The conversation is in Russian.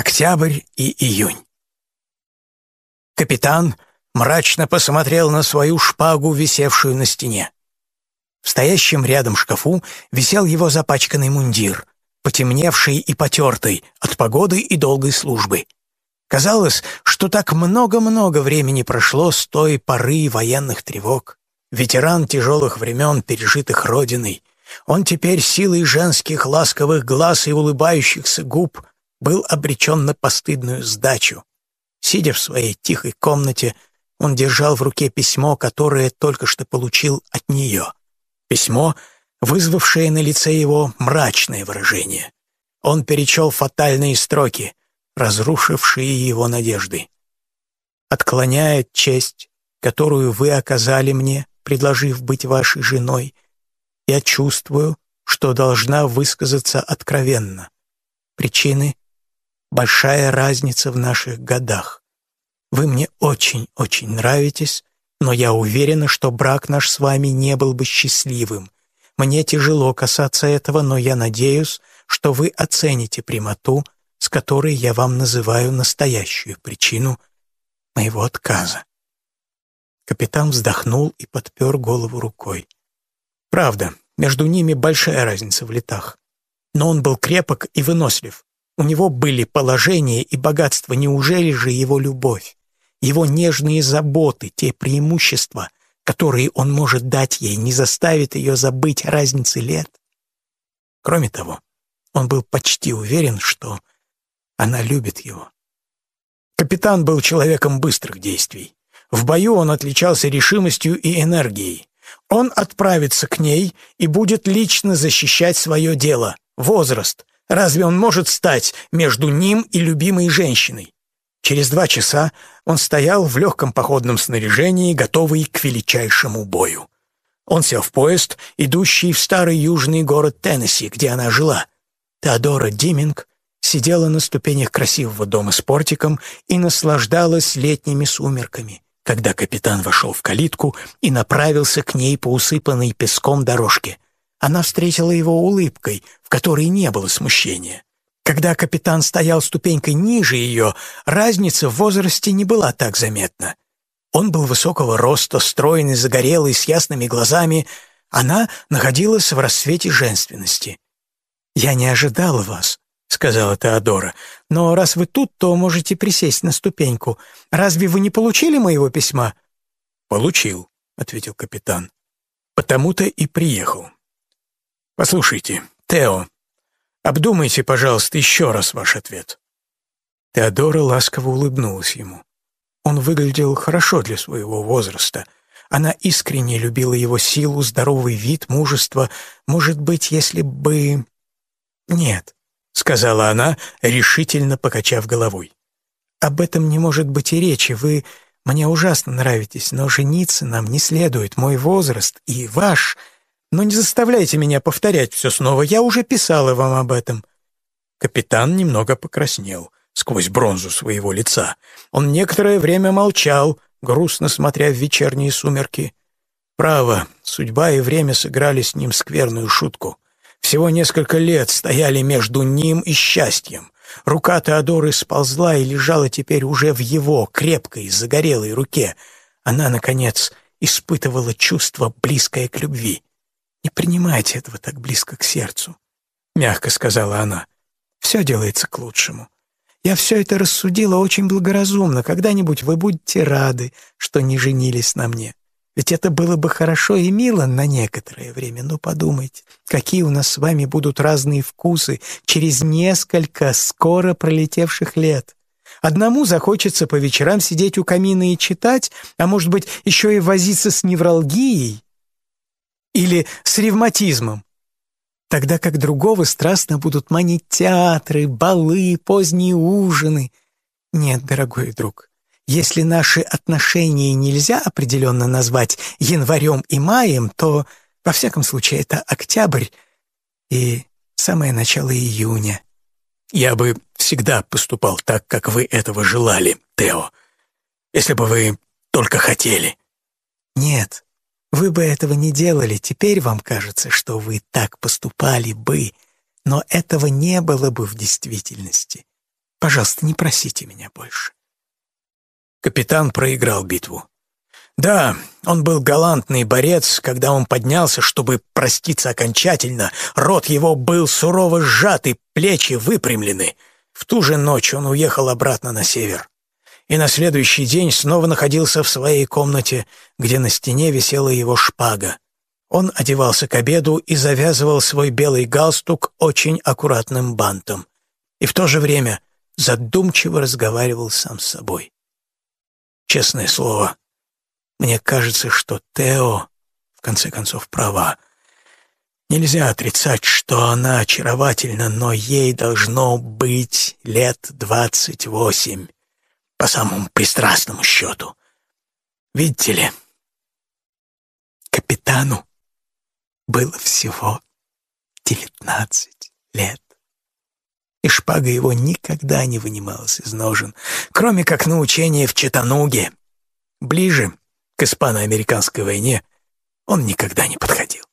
Октябрь и июнь. Капитан мрачно посмотрел на свою шпагу, висевшую на стене. В стоящем рядом шкафу висел его запачканный мундир, потемневший и потертый от погоды и долгой службы. Казалось, что так много-много времени прошло с той поры военных тревог. Ветеран тяжелых времен, пережитых Родиной. Он теперь силой женских ласковых глаз и улыбающихся губ был обречен на постыдную сдачу. Сидя в своей тихой комнате, он держал в руке письмо, которое только что получил от нее. Письмо, вызвавшее на лице его мрачное выражение. Он перечел фатальные строки, разрушившие его надежды. «Отклоняя честь, которую вы оказали мне, предложив быть вашей женой, я чувствую, что должна высказаться откровенно. Причины — большая разница в наших годах. Вы мне очень-очень нравитесь, но я уверена, что брак наш с вами не был бы счастливым. Мне тяжело касаться этого, но я надеюсь, что вы оцените прямоту, с которой я вам называю настоящую причину моего отказа. Капитан вздохнул и подпер голову рукой. Правда, между ними большая разница в летах. Но он был крепок и вынослив. У него были положение и богатство. Неужели же его любовь, его нежные заботы, те преимущества, которые он может дать ей, не заставит ее забыть о разнице лет? Кроме того, он был почти уверен, что она любит его. Капитан был человеком быстрых действий. В бою он отличался решимостью и энергией. Он отправится к ней и будет лично защищать свое дело. Возраст. Разве он может стать между ним и любимой женщиной? Через два часа он стоял в легком походном снаряжении, готовый к величайшему бою. Он сел в поезд, идущий в старый южный город Теннесси, где она жила. Теодора Диминг сидела на ступенях красивого дома с портиком и наслаждалась летними сумерками когда капитан вошел в калитку и направился к ней по усыпанной песком дорожке. Она встретила его улыбкой, в которой не было смущения. Когда капитан стоял ступенькой ниже ее, разница в возрасте не была так заметна. Он был высокого роста, стройный, загорелый, с ясными глазами. Она находилась в рассвете женственности. «Я не ожидала вас», — сказала Теодора. «Но раз вы тут, то можете присесть на ступеньку. Разве вы не получили моего письма?» «Получил», — ответил капитан. «Потому-то и приехал. Послушайте, Тео, обдумайте, пожалуйста, еще раз ваш ответ». Теодора ласково улыбнулась ему. Он выглядел хорошо для своего возраста. Она искренне любила его силу, здоровый вид, мужество. Может быть, если бы... Нет, — сказала она, решительно покачав головой. «Об этом не может быть и речи. Вы мне ужасно нравитесь, но жениться нам не следует. Мой возраст и ваш. Но не заставляйте меня повторять все снова. Я уже писала вам об этом». Капитан немного покраснел сквозь бронзу своего лица. Он некоторое время молчал, грустно смотря в вечерние сумерки. Право, судьба и время сыграли с ним скверную шутку. Всего несколько лет стояли между ним и счастьем. Рука Теодоры сползла и лежала теперь уже в его крепкой, загорелой руке. Она, наконец, испытывала чувство, близкое к любви. «Не принимайте этого так близко к сердцу», — мягко сказала она. «Все делается к лучшему. Я все это рассудила очень благоразумно. Когда-нибудь вы будете рады, что не женились на мне. Ведь это было бы хорошо и мило на некоторое время, но подумайте, какие у нас с вами будут разные вкусы через несколько скоро пролетевших лет. Одному захочется по вечерам сидеть у камина и читать, а может быть, еще и возиться с невралгией или с ревматизмом. Тогда как другого страстно будут манить театры, балы, поздние ужины. Нет, дорогой друг, если наши отношения нельзя определенно назвать январем и маем, то, во всяком случае, это октябрь и самое начало июня. Я бы всегда поступал так, как вы этого желали, Тео, если бы вы только хотели. Нет, вы бы этого не делали. Теперь вам кажется, что вы так поступали бы, но этого не было бы в действительности. Пожалуйста, не просите меня больше». Капитан проиграл битву. Да, он был галантный борец, когда он поднялся, чтобы проститься окончательно. Рот его был сурово сжат и плечи выпрямлены. В ту же ночь он уехал обратно на север. И на следующий день снова находился в своей комнате, где на стене висела его шпага. Он одевался к обеду и завязывал свой белый галстук очень аккуратным бантом. И в то же время задумчиво разговаривал сам с собой. Честное слово, мне кажется, что Тео, в конце концов, права. Нельзя отрицать, что она очаровательна, но ей должно быть лет двадцать восемь, по самому пристрастному счету. Видите ли, капитану было всего девятнадцать лет. И шпага его никогда не вынималась из ножен, кроме как на учение в Читануге. Ближе к испано-американской войне он никогда не подходил.